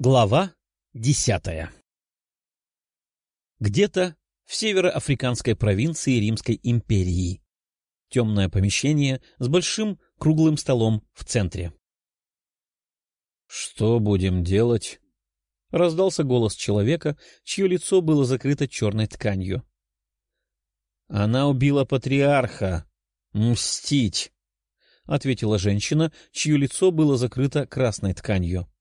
Глава десятая Где-то в североафриканской провинции Римской империи. Темное помещение с большим круглым столом в центре. «Что будем делать?» — раздался голос человека, чье лицо было закрыто черной тканью. «Она убила патриарха. Мстить!» — ответила женщина, чье лицо было закрыто красной тканью.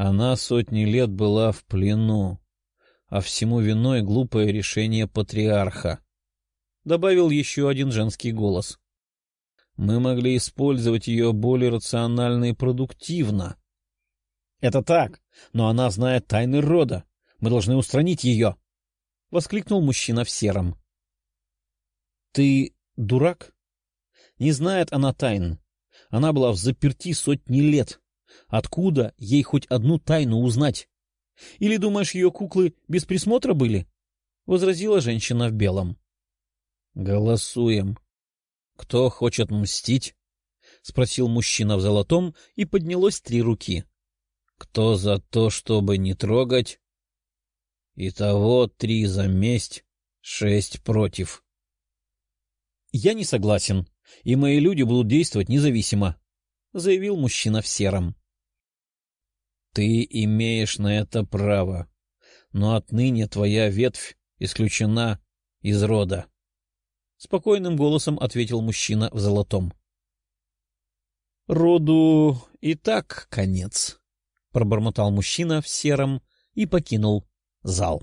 Она сотни лет была в плену, а всему виной глупое решение патриарха. Добавил еще один женский голос. Мы могли использовать ее более рационально и продуктивно. — Это так, но она знает тайны рода. Мы должны устранить ее! — воскликнул мужчина в сером. — Ты дурак? Не знает она тайн. Она была в заперти сотни лет. Откуда ей хоть одну тайну узнать? Или думаешь, ее куклы без присмотра были? — возразила женщина в белом. — Голосуем. Кто хочет мстить? — спросил мужчина в золотом, и поднялось три руки. — Кто за то, чтобы не трогать? Итого три за месть, шесть против. — Я не согласен, и мои люди будут действовать независимо, — заявил мужчина в сером. Ты имеешь на это право, но отныне твоя ветвь исключена из рода. Спокойным голосом ответил мужчина в золотом. — Роду и так конец, — пробормотал мужчина в сером и покинул зал.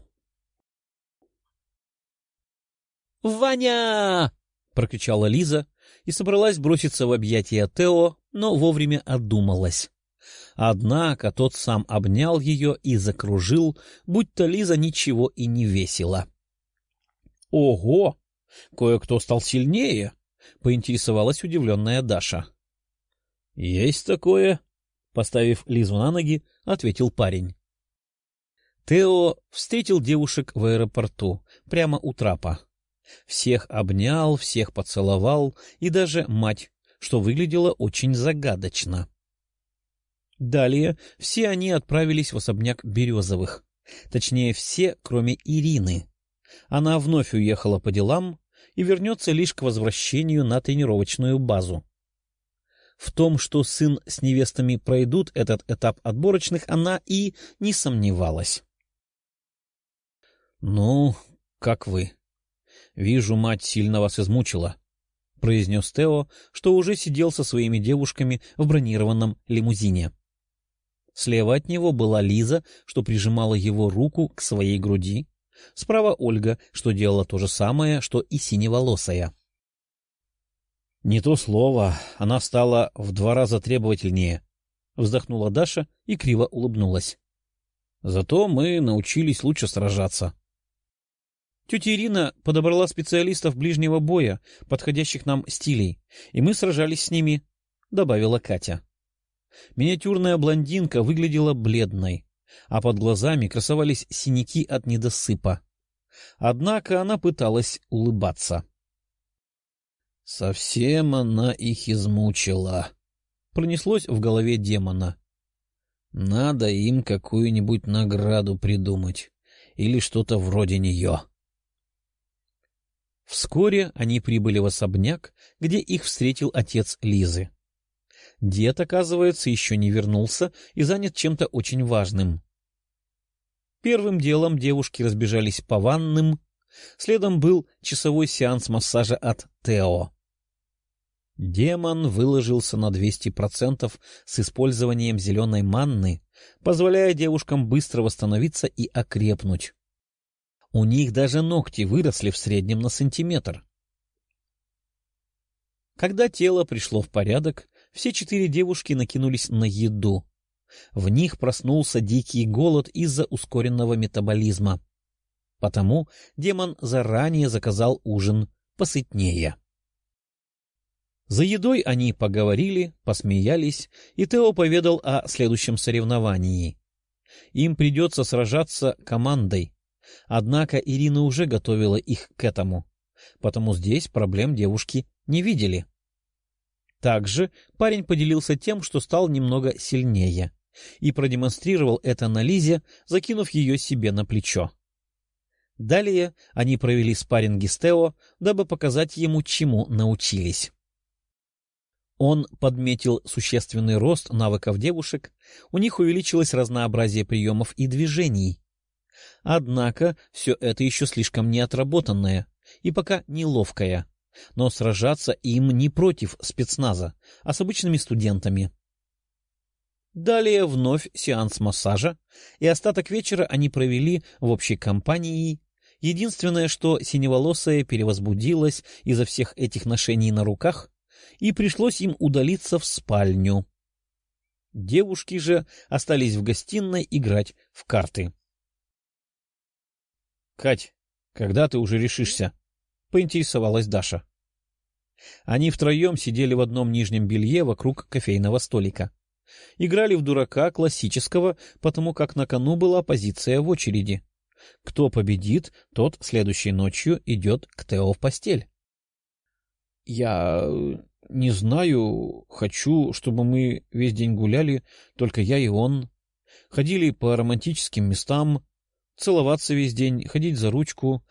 «Ваня!» — прокричала Лиза и собралась броситься в объятия Тео, но вовремя отдумалась. Однако тот сам обнял ее и закружил, будто Лиза ничего и не весила. — Ого! Кое-кто стал сильнее! — поинтересовалась удивленная Даша. — Есть такое, — поставив Лизу на ноги, ответил парень. Тео встретил девушек в аэропорту, прямо у трапа. Всех обнял, всех поцеловал, и даже мать, что выглядело очень загадочно. Далее все они отправились в особняк Березовых. Точнее, все, кроме Ирины. Она вновь уехала по делам и вернется лишь к возвращению на тренировочную базу. В том, что сын с невестами пройдут этот этап отборочных, она и не сомневалась. — Ну, как вы? Вижу, мать сильно вас измучила, — произнес Тео, что уже сидел со своими девушками в бронированном лимузине. — Слева от него была Лиза, что прижимала его руку к своей груди. Справа Ольга, что делала то же самое, что и синеволосая. «Не то слово, она стала в два раза требовательнее», — вздохнула Даша и криво улыбнулась. «Зато мы научились лучше сражаться». Тетя Ирина подобрала специалистов ближнего боя, подходящих нам стилей, и мы сражались с ними, — добавила Катя. Миниатюрная блондинка выглядела бледной, а под глазами красовались синяки от недосыпа. Однако она пыталась улыбаться. «Совсем она их измучила», — пронеслось в голове демона. «Надо им какую-нибудь награду придумать или что-то вроде нее». Вскоре они прибыли в особняк, где их встретил отец Лизы. Дед, оказывается, еще не вернулся и занят чем-то очень важным. Первым делом девушки разбежались по ванным, следом был часовой сеанс массажа от Тео. Демон выложился на 200% с использованием зеленой манны, позволяя девушкам быстро восстановиться и окрепнуть. У них даже ногти выросли в среднем на сантиметр. Когда тело пришло в порядок, все четыре девушки накинулись на еду. В них проснулся дикий голод из-за ускоренного метаболизма. Потому демон заранее заказал ужин посытнее. За едой они поговорили, посмеялись, и Тео поведал о следующем соревновании. Им придется сражаться командой. Однако Ирина уже готовила их к этому, потому здесь проблем девушки не видели. Также парень поделился тем, что стал немного сильнее, и продемонстрировал это на Лизе, закинув ее себе на плечо. Далее они провели спарринги с Тео, дабы показать ему, чему научились. Он подметил существенный рост навыков девушек, у них увеличилось разнообразие приемов и движений. Однако все это еще слишком неотработанное и пока неловкое, но сражаться им не против спецназа, а с обычными студентами. Далее вновь сеанс массажа, и остаток вечера они провели в общей компании. Единственное, что синеволосая перевозбудилась из-за всех этих ношений на руках, и пришлось им удалиться в спальню. Девушки же остались в гостиной играть в карты. — Кать, когда ты уже решишься? — поинтересовалась Даша. Они втроем сидели в одном нижнем белье вокруг кофейного столика. Играли в дурака классического, потому как на кону была позиция в очереди. Кто победит, тот следующей ночью идет к Тео в постель. — Я э, не знаю, хочу, чтобы мы весь день гуляли, только я и он. Ходили по романтическим местам, целоваться весь день, ходить за ручку,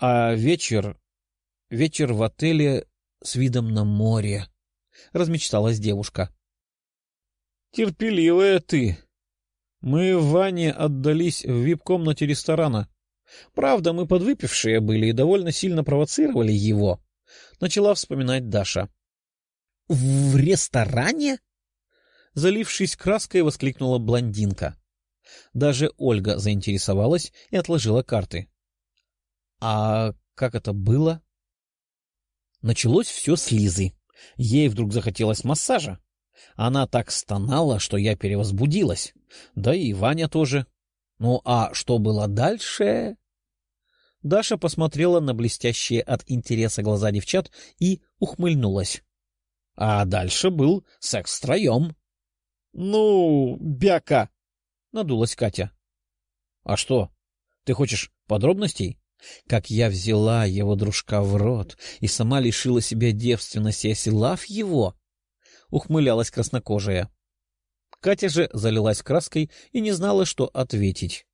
а вечер... вечер в отеле с видом на море, — размечталась девушка. — Терпеливая ты. Мы в Ване отдались в вип-комнате ресторана. Правда, мы подвыпившие были и довольно сильно провоцировали его, — начала вспоминать Даша. — В ресторане? Залившись краской, воскликнула блондинка. Даже Ольга заинтересовалась и отложила карты. — А как это было? Началось все с Лизы. Ей вдруг захотелось массажа. Она так стонала, что я перевозбудилась. Да и Ваня тоже. Ну а что было дальше? Даша посмотрела на блестящие от интереса глаза девчат и ухмыльнулась. А дальше был секс втроем. — Ну, бяка! — надулась Катя. — А что, ты хочешь подробностей? Как я взяла его дружка в рот и сама лишила себя девственности, оседлав его? Ухмылялась краснокожая. Катя же залилась краской и не знала, что ответить.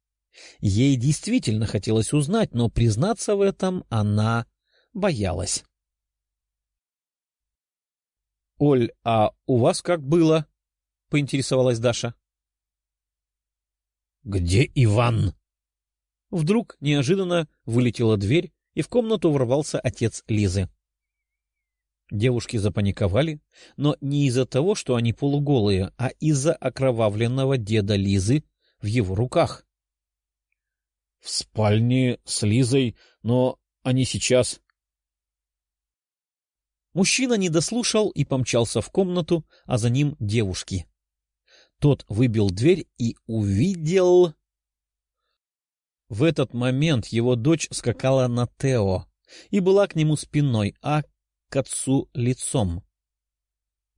Ей действительно хотелось узнать, но признаться в этом она боялась. — Оль, а у вас как было? — поинтересовалась Даша. — Где Иван? Вдруг неожиданно вылетела дверь, и в комнату ворвался отец Лизы. Девушки запаниковали, но не из-за того, что они полуголые, а из-за окровавленного деда Лизы в его руках. — В спальне с Лизой, но они сейчас... Мужчина не дослушал и помчался в комнату, а за ним девушки. Тот выбил дверь и увидел... В этот момент его дочь скакала на Тео и была к нему спиной, а к отцу лицом.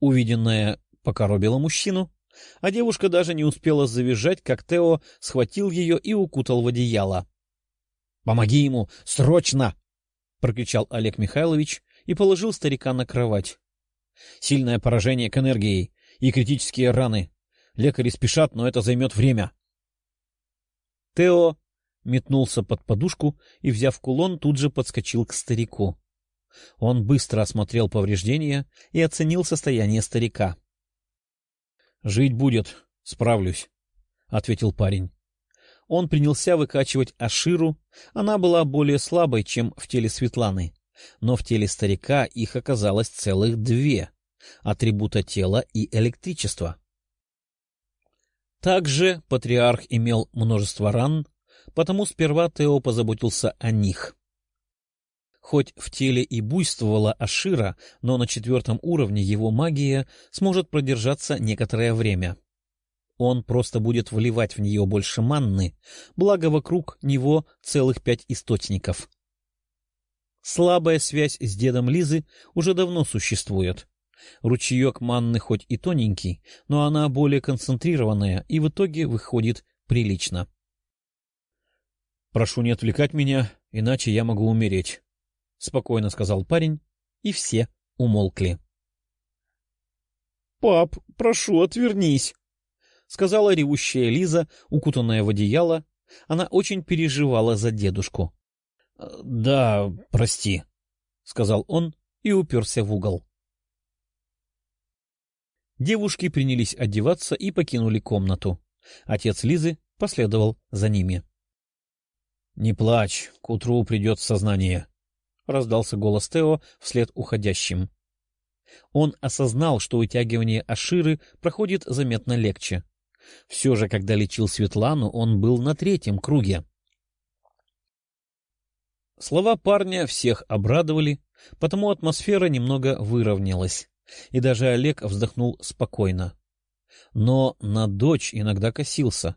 Увиденное покоробило мужчину, а девушка даже не успела завизжать, как Тео схватил ее и укутал в одеяло. — Помоги ему! Срочно! — прокричал Олег Михайлович и положил старика на кровать. Сильное поражение к энергии и критические раны. Лекари спешат, но это займет время. Тео метнулся под подушку и, взяв кулон, тут же подскочил к старику. Он быстро осмотрел повреждения и оценил состояние старика. — Жить будет, справлюсь, — ответил парень. Он принялся выкачивать Аширу, она была более слабой, чем в теле Светланы, но в теле старика их оказалось целых две — атрибута тела и электричества. Также патриарх имел множество ран, потому сперва Тео позаботился о них. Хоть в теле и буйствовала Ашира, но на четвертом уровне его магия сможет продержаться некоторое время. Он просто будет вливать в нее больше манны, благо вокруг него целых пять источников. Слабая связь с дедом Лизы уже давно существует. Ручеек манны хоть и тоненький, но она более концентрированная и в итоге выходит прилично. «Прошу не отвлекать меня, иначе я могу умереть», — спокойно сказал парень, и все умолкли. «Пап, прошу, отвернись!» — сказала ревущая Лиза, укутанная в одеяло. Она очень переживала за дедушку. — Да, прости, — сказал он и уперся в угол. Девушки принялись одеваться и покинули комнату. Отец Лизы последовал за ними. — Не плачь, к утру придет сознание, — раздался голос Тео вслед уходящим. Он осознал, что вытягивание Аширы проходит заметно легче. Все же, когда лечил Светлану, он был на третьем круге. Слова парня всех обрадовали, потому атмосфера немного выровнялась, и даже Олег вздохнул спокойно. Но на дочь иногда косился.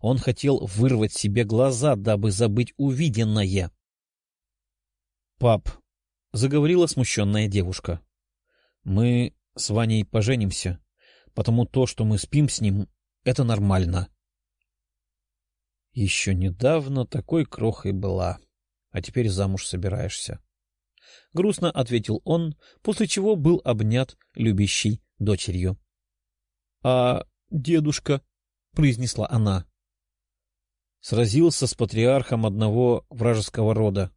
Он хотел вырвать себе глаза, дабы забыть увиденное. — Пап, — заговорила смущенная девушка, — мы с Ваней поженимся, потому то, что мы спим с ним, это нормально. Еще недавно такой крохой была, а теперь замуж собираешься. Грустно ответил он, после чего был обнят любящей дочерью. — А дедушка? — произнесла она. Сразился с патриархом одного вражеского рода.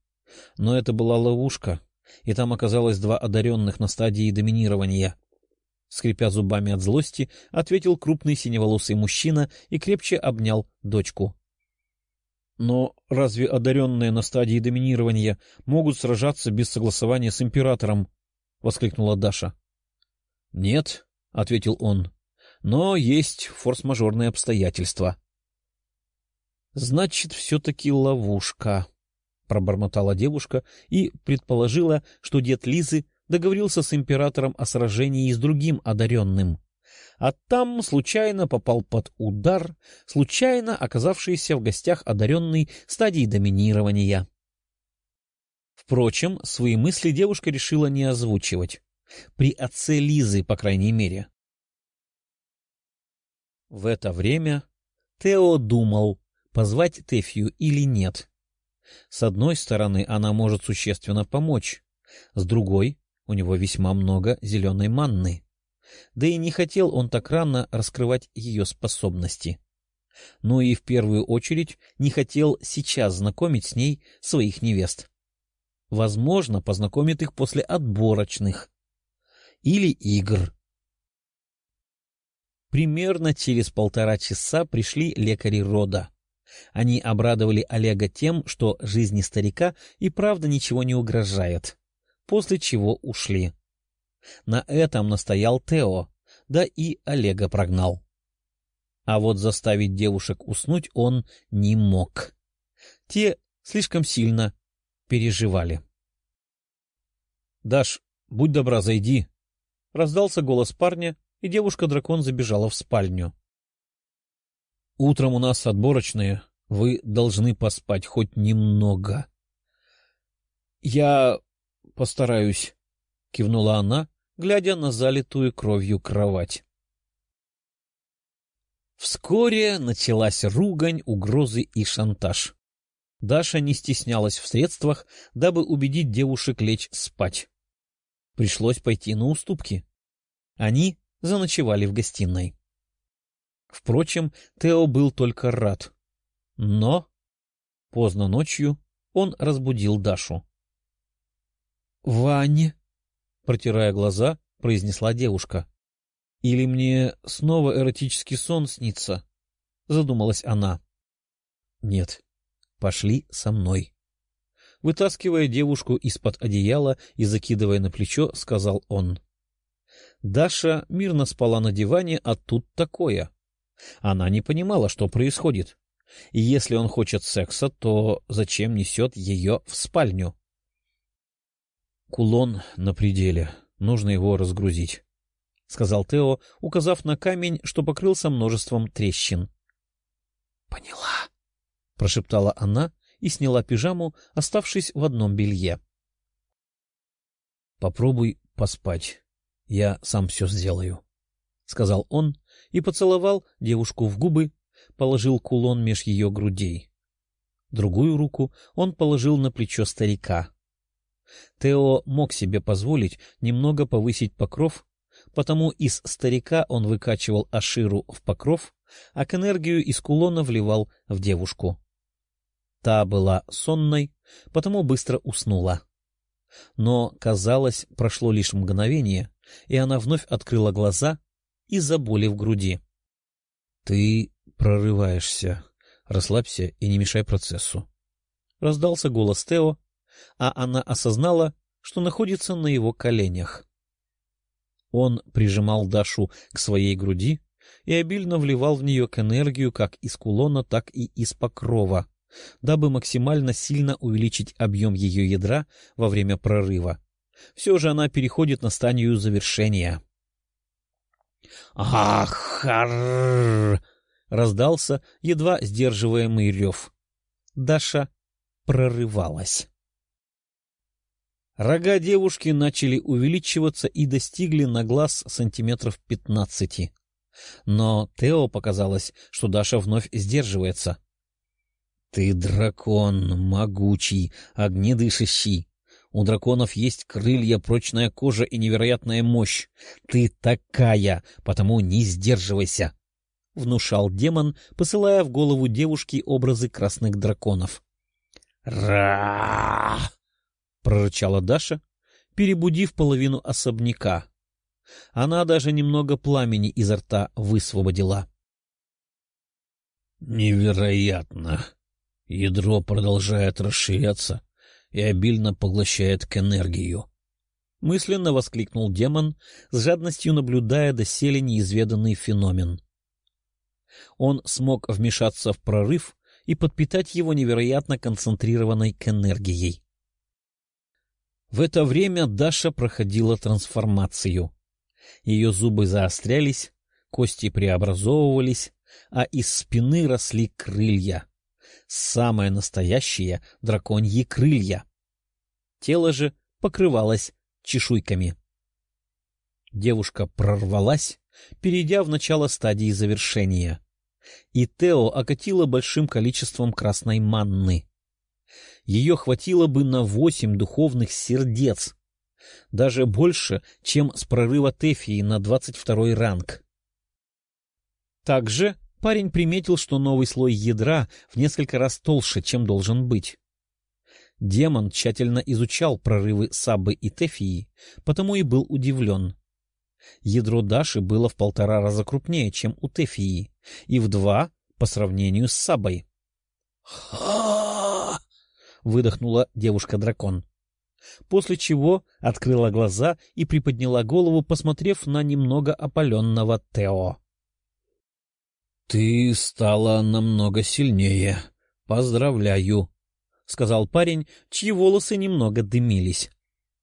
Но это была ловушка, и там оказалось два одаренных на стадии доминирования скрипя зубами от злости, ответил крупный синеволосый мужчина и крепче обнял дочку. — Но разве одаренные на стадии доминирования могут сражаться без согласования с императором? — воскликнула Даша. — Нет, — ответил он, — но есть форс-мажорные обстоятельства. — Значит, все-таки ловушка, — пробормотала девушка и предположила, что дед Лизы договорился с императором о сражении с другим одаренным, а там случайно попал под удар, случайно оказавшийся в гостях одаренный стадии доминирования. Впрочем, свои мысли девушка решила не озвучивать. При отце Лизы, по крайней мере. В это время Тео думал, позвать Тефью или нет. С одной стороны, она может существенно помочь, с другой у него весьма много зеленой манны. Да и не хотел он так рано раскрывать ее способности. Ну и в первую очередь не хотел сейчас знакомить с ней своих невест. Возможно, познакомит их после отборочных. Или игр. Примерно через полтора часа пришли лекари рода. Они обрадовали Олега тем, что жизни старика и правда ничего не угрожает после чего ушли. На этом настоял Тео, да и Олега прогнал. А вот заставить девушек уснуть он не мог. Те слишком сильно переживали. — Даш, будь добра, зайди. — раздался голос парня, и девушка-дракон забежала в спальню. — Утром у нас отборочные, вы должны поспать хоть немного. — Я — Постараюсь, — кивнула она, глядя на залитую кровью кровать. Вскоре началась ругань, угрозы и шантаж. Даша не стеснялась в средствах, дабы убедить девушек лечь спать. Пришлось пойти на уступки. Они заночевали в гостиной. Впрочем, Тео был только рад. Но поздно ночью он разбудил Дашу. Вань, протирая глаза, произнесла девушка. Или мне снова эротический сон снится? Задумалась она. Нет, пошли со мной. Вытаскивая девушку из-под одеяла и закидывая на плечо, сказал он. Даша мирно спала на диване, а тут такое. Она не понимала, что происходит. И если он хочет секса, то зачем несет ее в спальню? Кулон на пределе. Нужно его разгрузить, — сказал Тео, указав на камень, что покрылся множеством трещин. — Поняла, — прошептала она и сняла пижаму, оставшись в одном белье. — Попробуй поспать. Я сам все сделаю, — сказал он и поцеловал девушку в губы, положил кулон меж ее грудей. Другую руку он положил на плечо старика — Тео мог себе позволить немного повысить покров, потому из старика он выкачивал Аширу в покров, а к энергию из кулона вливал в девушку. Та была сонной, потому быстро уснула. Но, казалось, прошло лишь мгновение, и она вновь открыла глаза из-за боли в груди. — Ты прорываешься. Расслабься и не мешай процессу. Раздался голос Тео, а она осознала, что находится на его коленях. Он прижимал Дашу к своей груди и обильно вливал в нее к энергию как из кулона, так и из покрова, дабы максимально сильно увеличить объем ее ядра во время прорыва. Все же она переходит на стадию завершения. «Ах, раздался едва сдерживаемый рев. Даша прорывалась. Рога девушки начали увеличиваться и достигли на глаз сантиметров пятнадцати. Но Тео показалось, что Даша вновь сдерживается. — Ты дракон, могучий, огнедышащий. У драконов есть крылья, прочная кожа и невероятная мощь. Ты такая, потому не сдерживайся. — внушал демон, посылая в голову девушки образы красных драконов. «Ра!» — прорычала Даша, перебудив половину особняка. Она даже немного пламени изо рта высвободила. «Невероятно! Ядро продолжает расширяться и обильно поглощает к энергию!» Мысленно воскликнул демон, с жадностью наблюдая доселе неизведанный феномен он смог вмешаться в прорыв и подпитать его невероятно концентрированной к энергией. В это время Даша проходила трансформацию. Ее зубы заострялись, кости преобразовывались, а из спины росли крылья. Самое настоящее драконьи крылья. Тело же покрывалось чешуйками. Девушка прорвалась, перейдя в начало стадии завершения и Тео окатило большим количеством красной манны. Ее хватило бы на восемь духовных сердец, даже больше, чем с прорыва Тефии на двадцать второй ранг. Также парень приметил, что новый слой ядра в несколько раз толще, чем должен быть. Демон тщательно изучал прорывы Сабы и Тефии, потому и был удивлен. Ядро Даши было в полтора раза крупнее, чем у Тефии, и в два по сравнению с Сабой. «Ха!» — выдохнула девушка-дракон. После чего открыла глаза и приподняла голову, посмотрев на немного опаленного Тео. — Ты стала намного сильнее. Поздравляю, — сказал парень, чьи волосы немного дымились.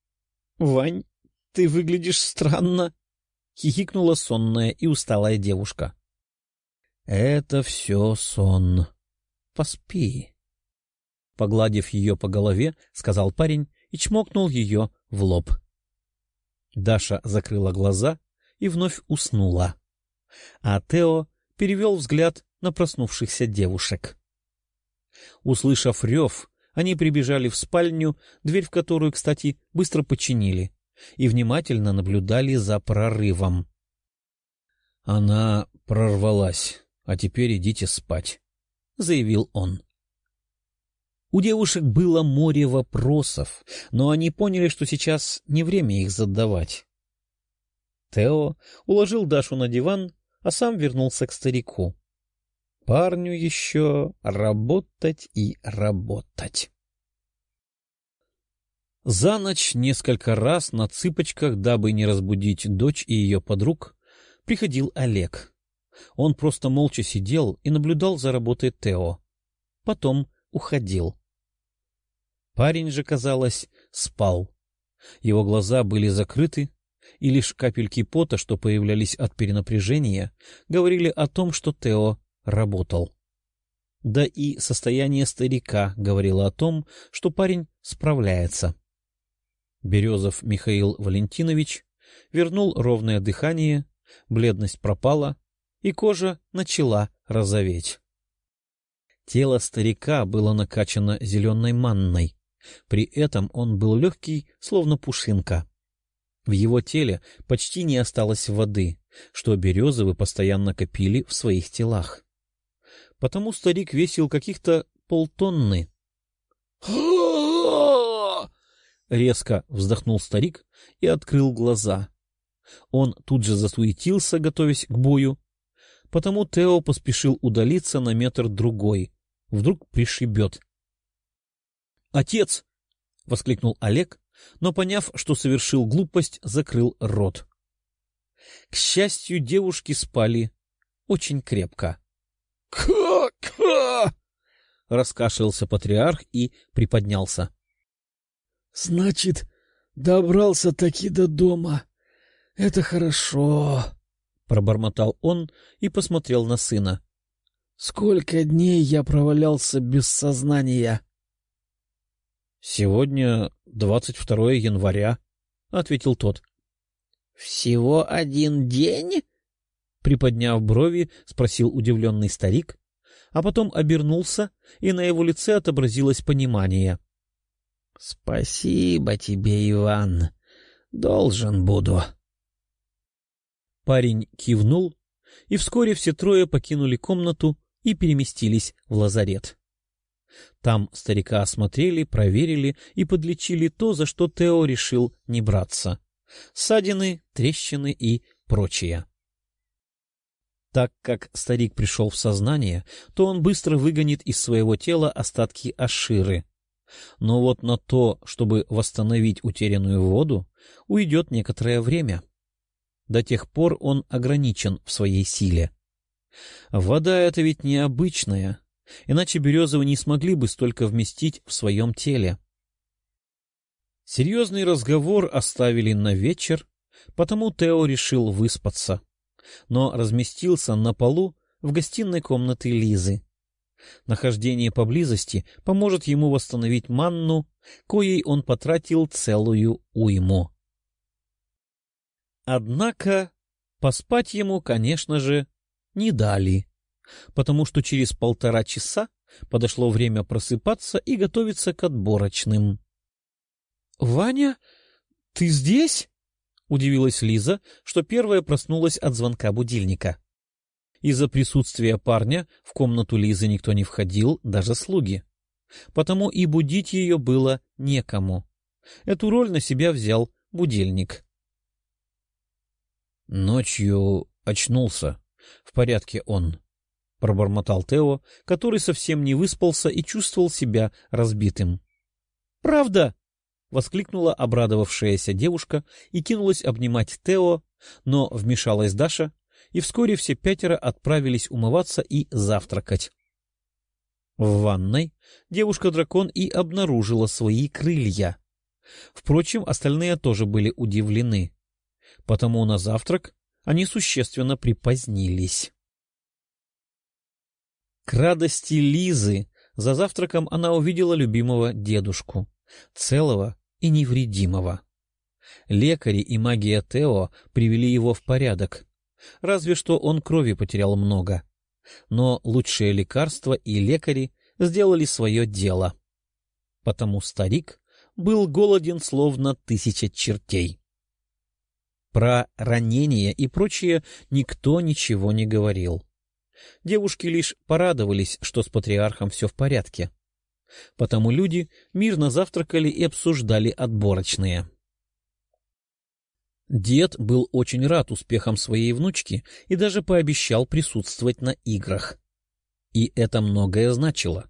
— Вань, ты выглядишь странно, — хихикнула сонная и усталая девушка. — Это все сон. Поспи. Погладив ее по голове, сказал парень и чмокнул ее в лоб. Даша закрыла глаза и вновь уснула. А Тео перевел взгляд на проснувшихся девушек. Услышав рев, они прибежали в спальню, дверь в которую, кстати, быстро починили и внимательно наблюдали за прорывом. — Она прорвалась, а теперь идите спать, — заявил он. У девушек было море вопросов, но они поняли, что сейчас не время их задавать. Тео уложил Дашу на диван, а сам вернулся к старику. Парню еще работать и работать. За ночь несколько раз на цыпочках, дабы не разбудить дочь и ее подруг, приходил Олег. Он просто молча сидел и наблюдал за работой Тео. Потом уходил. Парень же, казалось, спал. Его глаза были закрыты, и лишь капельки пота, что появлялись от перенапряжения, говорили о том, что Тео работал. Да и состояние старика говорило о том, что парень справляется. Березов Михаил Валентинович вернул ровное дыхание, бледность пропала, и кожа начала розоветь. Тело старика было накачано зеленой манной, при этом он был легкий, словно пушинка. В его теле почти не осталось воды, что березовы постоянно копили в своих телах. Потому старик весил каких-то полтонны. Резко вздохнул старик и открыл глаза. Он тут же засуетился, готовясь к бою, потому Тео поспешил удалиться на метр-другой. Вдруг пришибет. «Отец!» — воскликнул Олег, но, поняв, что совершил глупость, закрыл рот. К счастью, девушки спали очень крепко. «Ка-ка!» — раскашлялся патриарх и приподнялся. — Значит, добрался-таки до дома. Это хорошо, — пробормотал он и посмотрел на сына. — Сколько дней я провалялся без сознания? — Сегодня двадцать второе января, — ответил тот. — Всего один день? — приподняв брови, спросил удивленный старик, а потом обернулся, и на его лице отобразилось понимание. — Спасибо тебе, Иван. Должен буду. Парень кивнул, и вскоре все трое покинули комнату и переместились в лазарет. Там старика осмотрели, проверили и подлечили то, за что Тео решил не браться. Ссадины, трещины и прочее. Так как старик пришел в сознание, то он быстро выгонит из своего тела остатки Аширы, но вот на то, чтобы восстановить утерянную воду, уйдет некоторое время. До тех пор он ограничен в своей силе. Вода — это ведь необычная, иначе Березовы не смогли бы столько вместить в своем теле. Серьезный разговор оставили на вечер, потому Тео решил выспаться, но разместился на полу в гостиной комнаты Лизы. Нахождение поблизости поможет ему восстановить манну, коей он потратил целую уйму. Однако поспать ему, конечно же, не дали, потому что через полтора часа подошло время просыпаться и готовиться к отборочным. — Ваня, ты здесь? — удивилась Лиза, что первая проснулась от звонка будильника. Из-за присутствия парня в комнату Лизы никто не входил, даже слуги. Потому и будить ее было некому. Эту роль на себя взял будильник. Ночью очнулся. В порядке он. Пробормотал Тео, который совсем не выспался и чувствовал себя разбитым. «Правда!» — воскликнула обрадовавшаяся девушка и кинулась обнимать Тео, но вмешалась Даша и вскоре все пятеро отправились умываться и завтракать. В ванной девушка-дракон и обнаружила свои крылья. Впрочем, остальные тоже были удивлены, потому на завтрак они существенно припозднились. К радости Лизы за завтраком она увидела любимого дедушку, целого и невредимого. Лекари и магия Тео привели его в порядок, Разве что он крови потерял много. Но лучшие лекарства и лекари сделали свое дело. Потому старик был голоден словно тысяча чертей. Про ранения и прочее никто ничего не говорил. Девушки лишь порадовались, что с патриархом все в порядке. Потому люди мирно завтракали и обсуждали отборочные. Дед был очень рад успехам своей внучки и даже пообещал присутствовать на играх. И это многое значило.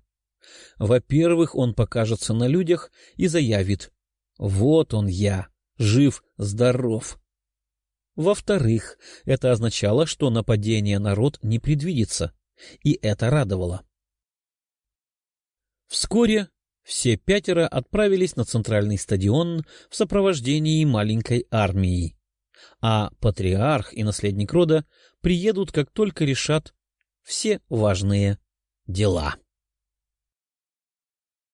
Во-первых, он покажется на людях и заявит «Вот он я, жив, здоров». Во-вторых, это означало, что нападение на род не предвидится, и это радовало. Вскоре все пятеро отправились на центральный стадион в сопровождении маленькой армии, а патриарх и наследник рода приедут, как только решат все важные дела.